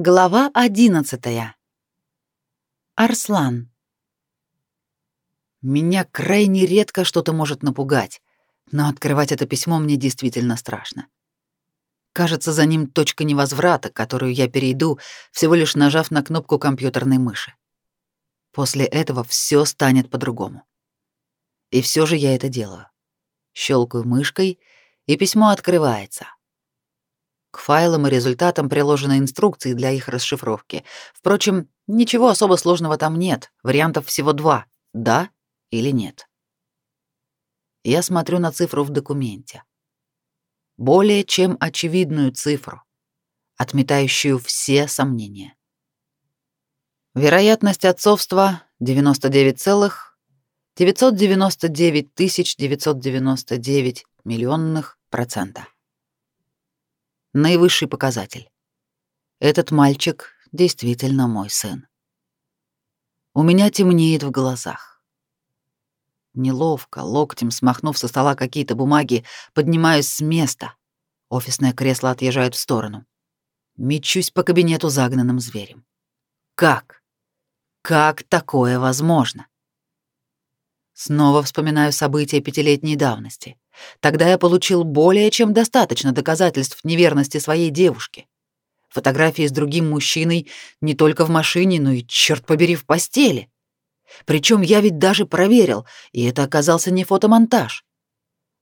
Глава одиннадцатая. Арслан. Меня крайне редко что-то может напугать, но открывать это письмо мне действительно страшно. Кажется, за ним точка невозврата, которую я перейду, всего лишь нажав на кнопку компьютерной мыши. После этого все станет по-другому. И все же я это делаю. Щелкаю мышкой, и письмо открывается. К файлам и результатам приложены инструкции для их расшифровки. Впрочем, ничего особо сложного там нет. Вариантов всего два — да или нет. Я смотрю на цифру в документе. Более чем очевидную цифру, отметающую все сомнения. Вероятность отцовства 99,999 999 миллионных процента наивысший показатель. Этот мальчик действительно мой сын. У меня темнеет в глазах. Неловко, локтем смахнув со стола какие-то бумаги, поднимаюсь с места. Офисное кресло отъезжает в сторону. Мечусь по кабинету загнанным зверем. Как? Как такое возможно? Снова вспоминаю события пятилетней давности. Тогда я получил более чем достаточно доказательств неверности своей девушки. Фотографии с другим мужчиной не только в машине, но и, черт побери, в постели. Причем я ведь даже проверил, и это оказался не фотомонтаж.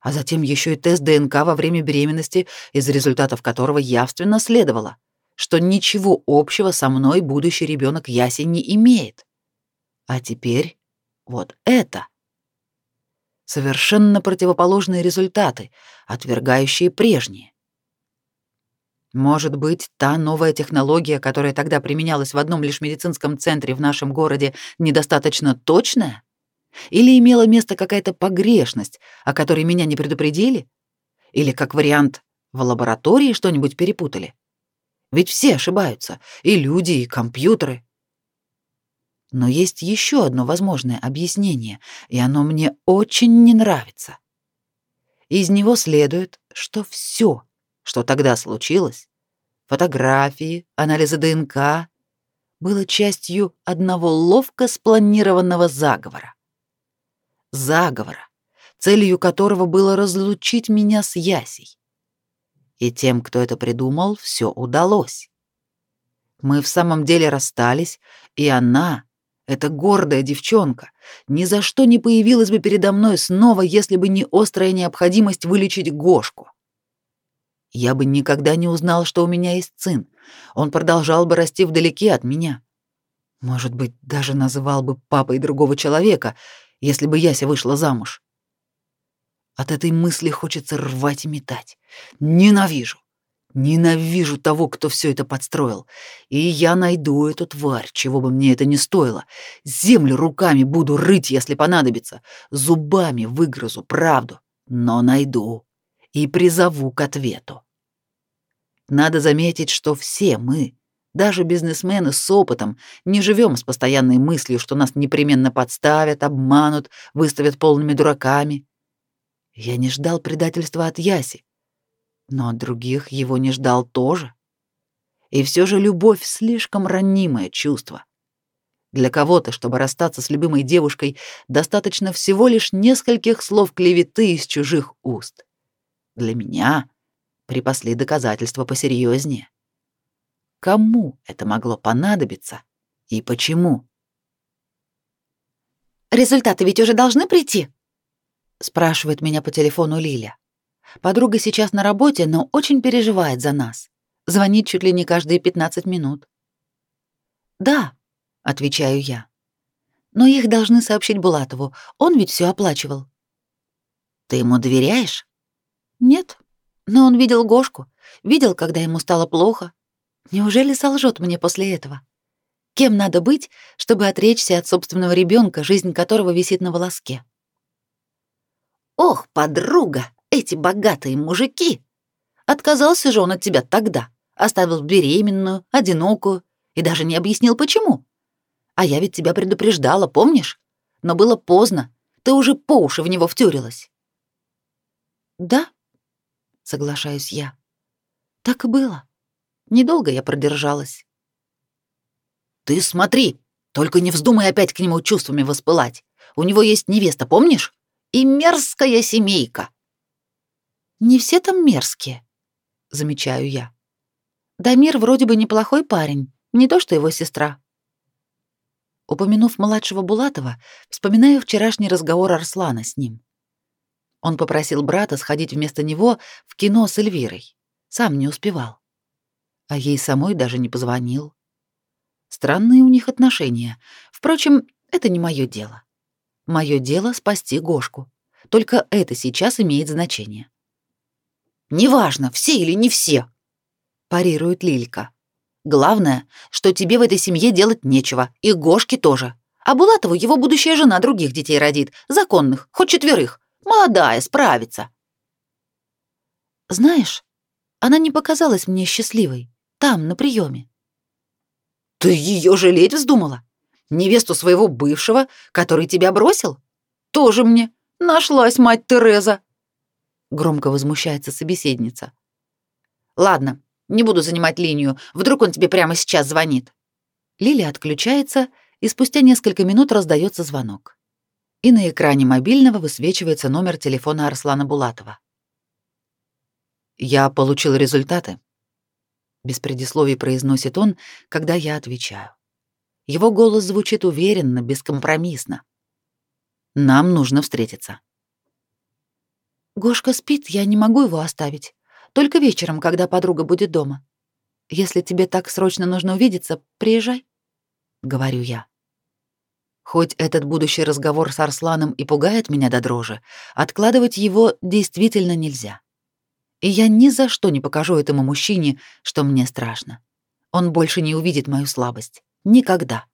А затем еще и тест ДНК во время беременности, из результатов которого явственно следовало, что ничего общего со мной будущий ребенок Яси не имеет. А теперь вот это совершенно противоположные результаты, отвергающие прежние. Может быть, та новая технология, которая тогда применялась в одном лишь медицинском центре в нашем городе, недостаточно точная? Или имела место какая-то погрешность, о которой меня не предупредили? Или, как вариант, в лаборатории что-нибудь перепутали? Ведь все ошибаются, и люди, и компьютеры. Но есть еще одно возможное объяснение, и оно мне очень не нравится. Из него следует, что все, что тогда случилось, фотографии, анализы ДНК, было частью одного ловко спланированного заговора. Заговора, целью которого было разлучить меня с Ясей. И тем, кто это придумал, все удалось. Мы в самом деле расстались, и она, эта гордая девчонка ни за что не появилась бы передо мной снова, если бы не острая необходимость вылечить Гошку. Я бы никогда не узнал, что у меня есть сын. Он продолжал бы расти вдалеке от меня. Может быть, даже называл бы папой другого человека, если бы Яся вышла замуж. От этой мысли хочется рвать и метать. Ненавижу. Ненавижу того, кто все это подстроил. И я найду эту тварь, чего бы мне это ни стоило. Землю руками буду рыть, если понадобится. Зубами выгрызу правду. Но найду. И призову к ответу. Надо заметить, что все мы, даже бизнесмены с опытом, не живем с постоянной мыслью, что нас непременно подставят, обманут, выставят полными дураками. Я не ждал предательства от Яси но от других его не ждал тоже. И все же любовь слишком ранимое чувство. Для кого-то, чтобы расстаться с любимой девушкой, достаточно всего лишь нескольких слов клеветы из чужих уст. Для меня припасли доказательства посерьезнее. Кому это могло понадобиться и почему? «Результаты ведь уже должны прийти?» — спрашивает меня по телефону Лиля. Подруга сейчас на работе, но очень переживает за нас. Звонит чуть ли не каждые 15 минут. «Да», — отвечаю я. «Но их должны сообщить Булатову. Он ведь все оплачивал». «Ты ему доверяешь?» «Нет. Но он видел Гошку. Видел, когда ему стало плохо. Неужели солжет мне после этого? Кем надо быть, чтобы отречься от собственного ребенка, жизнь которого висит на волоске?» «Ох, подруга!» Эти богатые мужики. Отказался же он от тебя тогда, оставил беременную, одинокую и даже не объяснил, почему. А я ведь тебя предупреждала, помнишь? Но было поздно, ты уже по уши в него втюрилась. Да, соглашаюсь я. Так и было. Недолго я продержалась. Ты смотри, только не вздумай опять к нему чувствами воспылать. У него есть невеста, помнишь? И мерзкая семейка. Не все там мерзкие, замечаю я. Дамир вроде бы неплохой парень, не то что его сестра. Упомянув младшего Булатова, вспоминаю вчерашний разговор Арслана с ним. Он попросил брата сходить вместо него в кино с Эльвирой. Сам не успевал. А ей самой даже не позвонил. Странные у них отношения. Впрочем, это не мое дело. Мое дело спасти Гошку. Только это сейчас имеет значение. Неважно, все или не все, парирует Лилька. Главное, что тебе в этой семье делать нечего, и Гошке тоже. А Булатову его будущая жена других детей родит, законных, хоть четверых. Молодая, справится. Знаешь, она не показалась мне счастливой, там, на приеме. Ты ее жалеть вздумала? Невесту своего бывшего, который тебя бросил? Тоже мне нашлась мать Тереза. Громко возмущается собеседница. Ладно, не буду занимать линию. Вдруг он тебе прямо сейчас звонит. Лилия отключается, и спустя несколько минут раздается звонок. И на экране мобильного высвечивается номер телефона Арслана Булатова. Я получил результаты, без предисловий произносит он, когда я отвечаю. Его голос звучит уверенно, бескомпромиссно. Нам нужно встретиться. Гошка спит, я не могу его оставить. Только вечером, когда подруга будет дома. Если тебе так срочно нужно увидеться, приезжай, говорю я. Хоть этот будущий разговор с Арсланом и пугает меня до дрожи, откладывать его действительно нельзя. И я ни за что не покажу этому мужчине, что мне страшно. Он больше не увидит мою слабость. Никогда.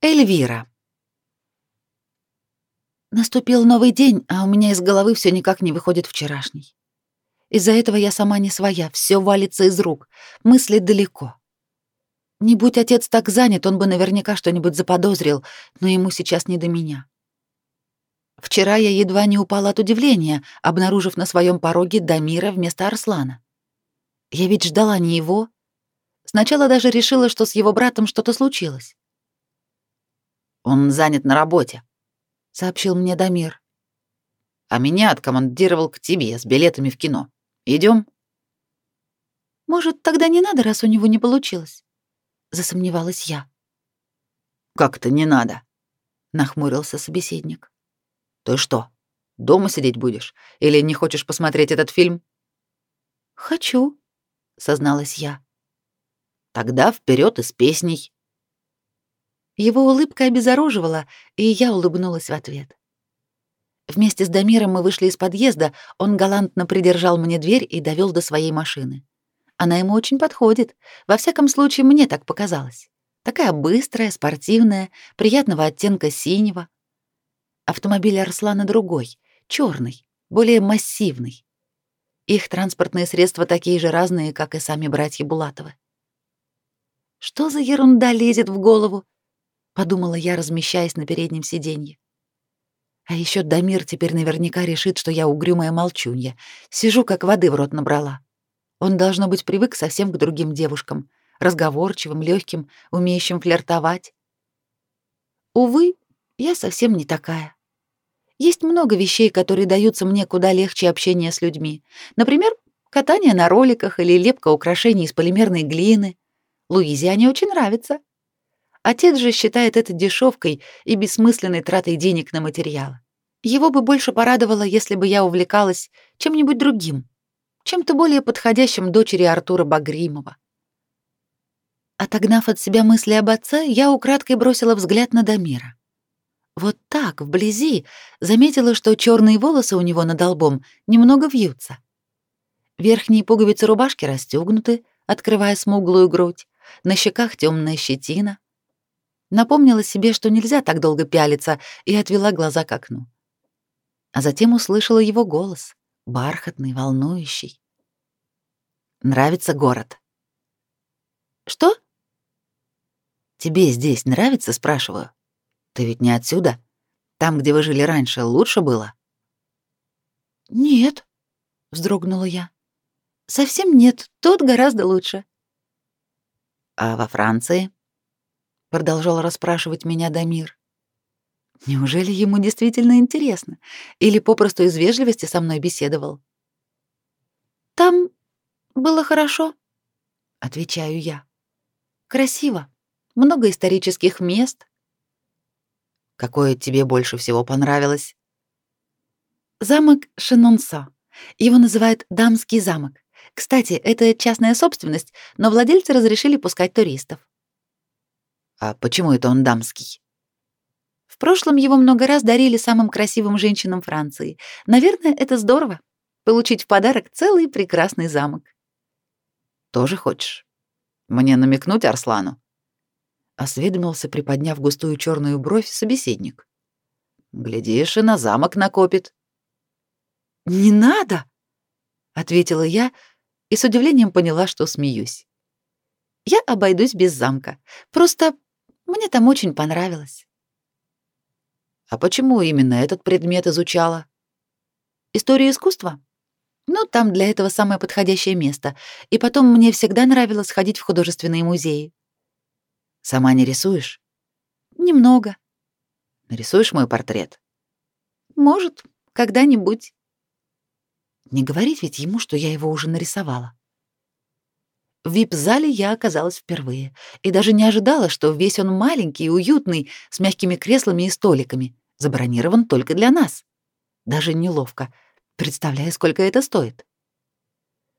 Эльвира. Наступил новый день, а у меня из головы все никак не выходит вчерашний. Из-за этого я сама не своя, все валится из рук, мысли далеко. Не будь отец так занят, он бы наверняка что-нибудь заподозрил, но ему сейчас не до меня. Вчера я едва не упала от удивления, обнаружив на своем пороге Дамира вместо Арслана. Я ведь ждала не его. Сначала даже решила, что с его братом что-то случилось. «Он занят на работе», — сообщил мне Дамир. «А меня откомандировал к тебе с билетами в кино. Идем? «Может, тогда не надо, раз у него не получилось?» — засомневалась я. «Как-то не надо», — нахмурился собеседник. Ты что, дома сидеть будешь или не хочешь посмотреть этот фильм? Хочу, созналась я. Тогда вперед и с песней. Его улыбка обезоруживала, и я улыбнулась в ответ. Вместе с Дамиром мы вышли из подъезда, он галантно придержал мне дверь и довел до своей машины. Она ему очень подходит, во всяком случае, мне так показалось. Такая быстрая, спортивная, приятного оттенка синего, Автомобиль Арслана другой, черный, более массивный. Их транспортные средства такие же разные, как и сами братья Булатовы. Что за ерунда лезет в голову? Подумала я, размещаясь на переднем сиденье. А еще Дамир теперь наверняка решит, что я угрюмая молчунья, сижу как воды в рот набрала. Он должно быть привык совсем к другим девушкам, разговорчивым, легким, умеющим флиртовать. Увы, я совсем не такая. Есть много вещей, которые даются мне куда легче общения с людьми. Например, катание на роликах или лепка украшений из полимерной глины. Луизиане очень нравится. Отец же считает это дешевкой и бессмысленной тратой денег на материалы. Его бы больше порадовало, если бы я увлекалась чем-нибудь другим, чем-то более подходящим дочери Артура Багримова. Отогнав от себя мысли об отце, я украдкой бросила взгляд на Дамира. Вот так, вблизи, заметила, что черные волосы у него над лбом немного вьются. Верхние пуговицы рубашки расстегнуты, открывая смуглую грудь, на щеках темная щетина. Напомнила себе, что нельзя так долго пялиться, и отвела глаза к окну. А затем услышала его голос, бархатный, волнующий. «Нравится город?» «Что?» «Тебе здесь нравится?» — спрашиваю. Ты ведь не отсюда? Там, где вы жили раньше, лучше было? Нет, вздрогнула я. Совсем нет, тут гораздо лучше. А во Франции? Продолжал расспрашивать меня Дамир. Неужели ему действительно интересно? Или попросту из вежливости со мной беседовал? Там было хорошо, отвечаю я. Красиво. Много исторических мест. Какое тебе больше всего понравилось? Замок Шенонса. Его называют Дамский замок. Кстати, это частная собственность, но владельцы разрешили пускать туристов. А почему это он дамский? В прошлом его много раз дарили самым красивым женщинам Франции. Наверное, это здорово получить в подарок целый прекрасный замок. Тоже хочешь? Мне намекнуть Арслану? Осведомился, приподняв густую черную бровь, собеседник. Глядишь, и на замок накопит. Не надо, ответила я и с удивлением поняла, что смеюсь. Я обойдусь без замка. Просто мне там очень понравилось. А почему именно этот предмет изучала? Историю искусства? Ну, там для этого самое подходящее место. И потом мне всегда нравилось ходить в художественные музеи. Сама не рисуешь? Немного. Нарисуешь мой портрет? Может, когда-нибудь. Не говорить ведь ему, что я его уже нарисовала. В вип-зале я оказалась впервые и даже не ожидала, что весь он маленький и уютный, с мягкими креслами и столиками, забронирован только для нас. Даже неловко, представляя, сколько это стоит.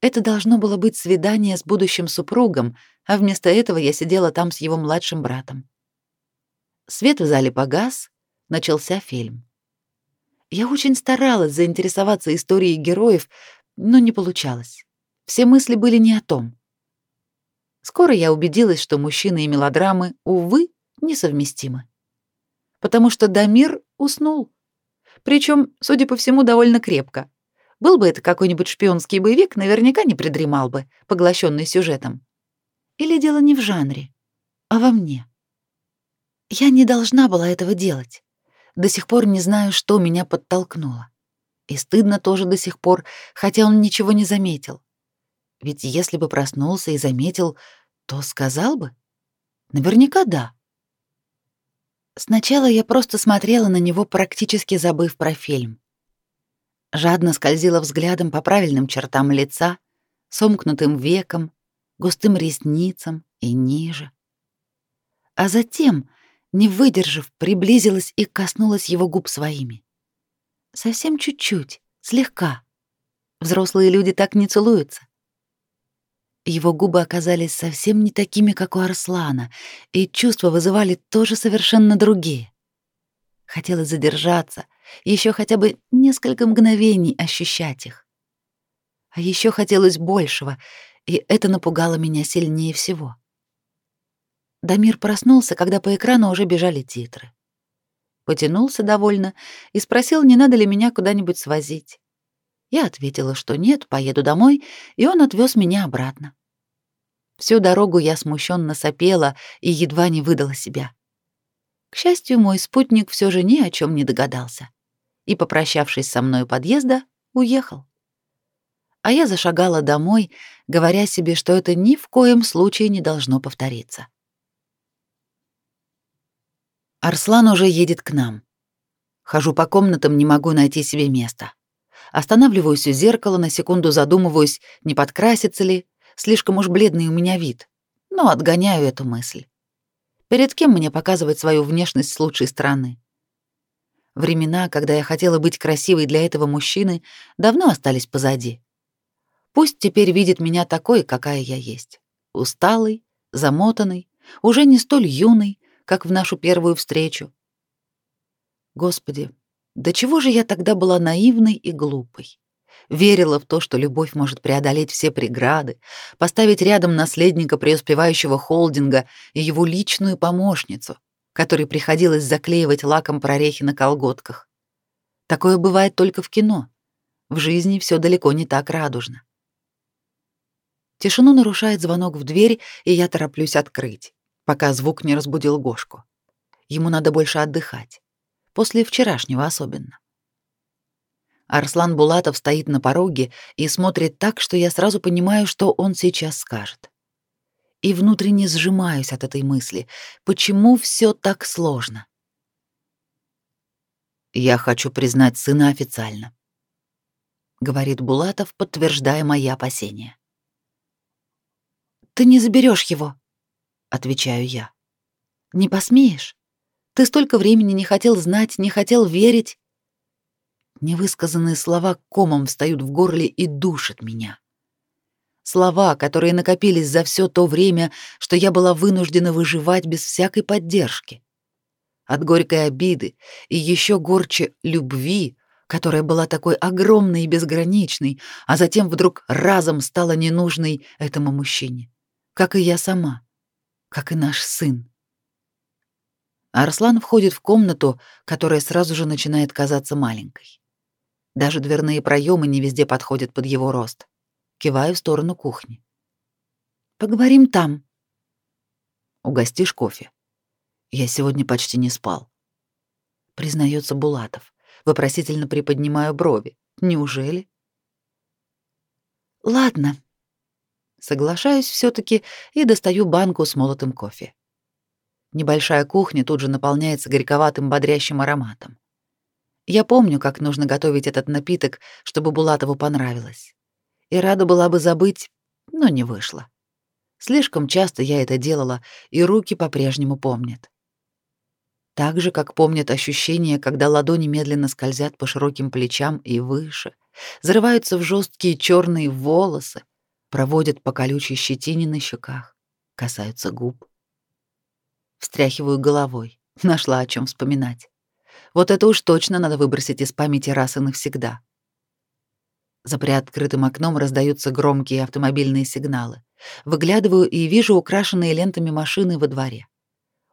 Это должно было быть свидание с будущим супругом, а вместо этого я сидела там с его младшим братом. Свет в зале погас, начался фильм. Я очень старалась заинтересоваться историей героев, но не получалось. Все мысли были не о том. Скоро я убедилась, что мужчины и мелодрамы, увы, несовместимы. Потому что Дамир уснул. Причем, судя по всему, довольно крепко. Был бы это какой-нибудь шпионский боевик, наверняка не придремал бы, поглощенный сюжетом. Или дело не в жанре, а во мне. Я не должна была этого делать. До сих пор не знаю, что меня подтолкнуло. И стыдно тоже до сих пор, хотя он ничего не заметил. Ведь если бы проснулся и заметил, то сказал бы? Наверняка да. Сначала я просто смотрела на него, практически забыв про фильм. Жадно скользила взглядом по правильным чертам лица, сомкнутым веком, густым ресницам и ниже. А затем, не выдержав, приблизилась и коснулась его губ своими. Совсем чуть-чуть, слегка. Взрослые люди так не целуются. Его губы оказались совсем не такими, как у Арслана, и чувства вызывали тоже совершенно другие. Хотелось задержаться, еще хотя бы несколько мгновений ощущать их. А еще хотелось большего, и это напугало меня сильнее всего. Дамир проснулся, когда по экрану уже бежали титры. Потянулся довольно и спросил, не надо ли меня куда-нибудь свозить. Я ответила, что нет, поеду домой, и он отвез меня обратно. Всю дорогу я смущенно сопела и едва не выдала себя. К счастью, мой спутник все же ни о чем не догадался и, попрощавшись со мной у подъезда, уехал. А я зашагала домой, говоря себе, что это ни в коем случае не должно повториться. Арслан уже едет к нам. Хожу по комнатам, не могу найти себе места. Останавливаюсь у зеркала, на секунду задумываюсь, не подкраситься ли, Слишком уж бледный у меня вид. Но отгоняю эту мысль. Перед кем мне показывать свою внешность с лучшей стороны? Времена, когда я хотела быть красивой для этого мужчины, давно остались позади. Пусть теперь видит меня такой, какая я есть. Усталый, замотанный, уже не столь юный, как в нашу первую встречу. Господи, до чего же я тогда была наивной и глупой? Верила в то, что любовь может преодолеть все преграды, поставить рядом наследника преуспевающего холдинга и его личную помощницу, которой приходилось заклеивать лаком прорехи на колготках. Такое бывает только в кино. В жизни все далеко не так радужно. Тишину нарушает звонок в дверь, и я тороплюсь открыть, пока звук не разбудил Гошку. Ему надо больше отдыхать. После вчерашнего особенно. Арслан Булатов стоит на пороге и смотрит так, что я сразу понимаю, что он сейчас скажет. и внутренне сжимаюсь от этой мысли. Почему все так сложно? Я хочу признать сына официально, говорит Булатов, подтверждая мои опасения. Ты не заберешь его, отвечаю я. Не посмеешь? Ты столько времени не хотел знать, не хотел верить. Невысказанные слова комом встают в горле и душат меня. Слова, которые накопились за все то время, что я была вынуждена выживать без всякой поддержки. От горькой обиды и еще горче любви, которая была такой огромной и безграничной, а затем вдруг разом стала ненужной этому мужчине, как и я сама, как и наш сын. Арслан входит в комнату, которая сразу же начинает казаться маленькой. Даже дверные проемы не везде подходят под его рост. Киваю в сторону кухни. Поговорим там. Угостишь кофе. Я сегодня почти не спал. Признается Булатов. Вопросительно приподнимаю брови. Неужели? Ладно. Соглашаюсь все таки и достаю банку с молотым кофе. Небольшая кухня тут же наполняется горьковатым бодрящим ароматом. Я помню, как нужно готовить этот напиток, чтобы Булатову понравилось. И рада была бы забыть, но не вышло. Слишком часто я это делала, и руки по-прежнему помнят. Так же, как помнят ощущение, когда ладони медленно скользят по широким плечам и выше, зарываются в жесткие черные волосы, проводят по колючей щетине на щеках, касаются губ. Встряхиваю головой, нашла о чем вспоминать. Вот это уж точно надо выбросить из памяти раз и навсегда. За приоткрытым окном раздаются громкие автомобильные сигналы. Выглядываю и вижу украшенные лентами машины во дворе.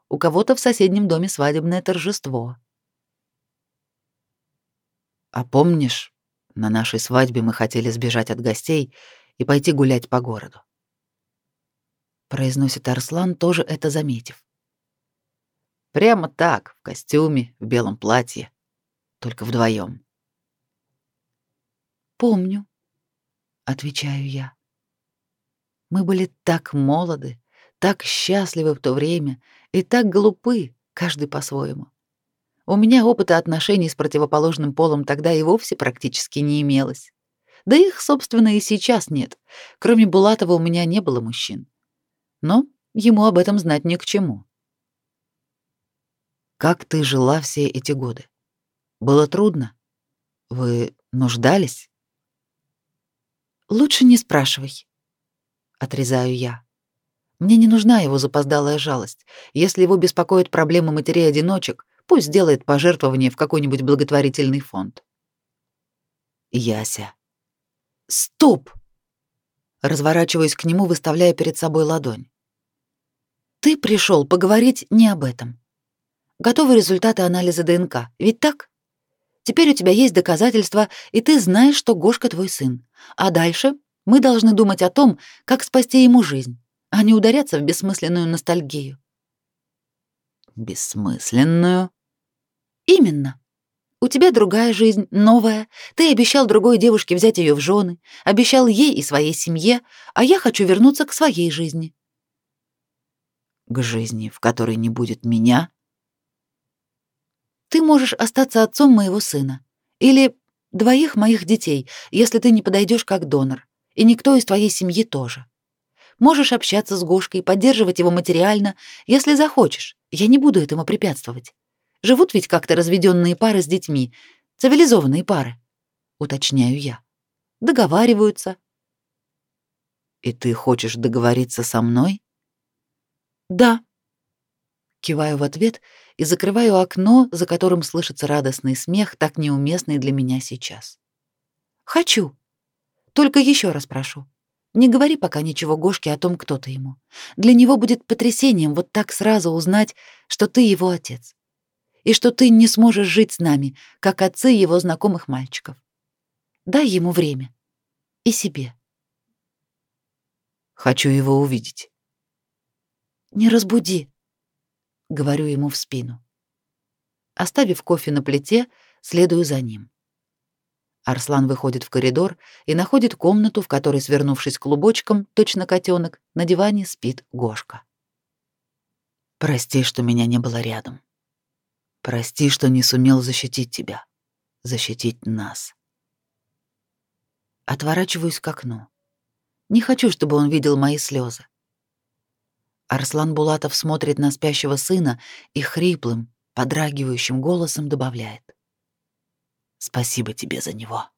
У кого-то в соседнем доме свадебное торжество. А помнишь, на нашей свадьбе мы хотели сбежать от гостей и пойти гулять по городу? Произносит Арслан, тоже это заметив. Прямо так, в костюме, в белом платье. Только вдвоем. «Помню», — отвечаю я. Мы были так молоды, так счастливы в то время и так глупы, каждый по-своему. У меня опыта отношений с противоположным полом тогда и вовсе практически не имелось. Да их, собственно, и сейчас нет. Кроме Булатова у меня не было мужчин. Но ему об этом знать ни к чему. Как ты жила все эти годы? Было трудно? Вы нуждались? Лучше не спрашивай. Отрезаю я. Мне не нужна его запоздалая жалость. Если его беспокоят проблемы матерей-одиночек, пусть сделает пожертвование в какой-нибудь благотворительный фонд. Яся. Стоп! Разворачиваюсь к нему, выставляя перед собой ладонь. Ты пришел поговорить не об этом. Готовы результаты анализа ДНК, ведь так? Теперь у тебя есть доказательства, и ты знаешь, что Гошка твой сын. А дальше мы должны думать о том, как спасти ему жизнь, а не ударяться в бессмысленную ностальгию. Бессмысленную? Именно. У тебя другая жизнь, новая. Ты обещал другой девушке взять ее в жены, обещал ей и своей семье, а я хочу вернуться к своей жизни. К жизни, в которой не будет меня? Ты можешь остаться отцом моего сына. Или двоих моих детей, если ты не подойдешь как донор. И никто из твоей семьи тоже. Можешь общаться с Гошкой, поддерживать его материально, если захочешь. Я не буду этому препятствовать. Живут ведь как-то разведенные пары с детьми, цивилизованные пары, уточняю я. Договариваются. И ты хочешь договориться со мной? Да. Киваю в ответ и закрываю окно, за которым слышится радостный смех, так неуместный для меня сейчас. «Хочу. Только еще раз прошу. Не говори пока ничего Гошке о том, кто ты ему. Для него будет потрясением вот так сразу узнать, что ты его отец. И что ты не сможешь жить с нами, как отцы его знакомых мальчиков. Дай ему время. И себе. Хочу его увидеть. Не разбуди говорю ему в спину. Оставив кофе на плите, следую за ним. Арслан выходит в коридор и находит комнату, в которой, свернувшись клубочком, точно котенок, на диване спит Гошка. Прости, что меня не было рядом. Прости, что не сумел защитить тебя, защитить нас. Отворачиваюсь к окну. Не хочу, чтобы он видел мои слезы. Арслан Булатов смотрит на спящего сына и хриплым, подрагивающим голосом добавляет: "Спасибо тебе за него".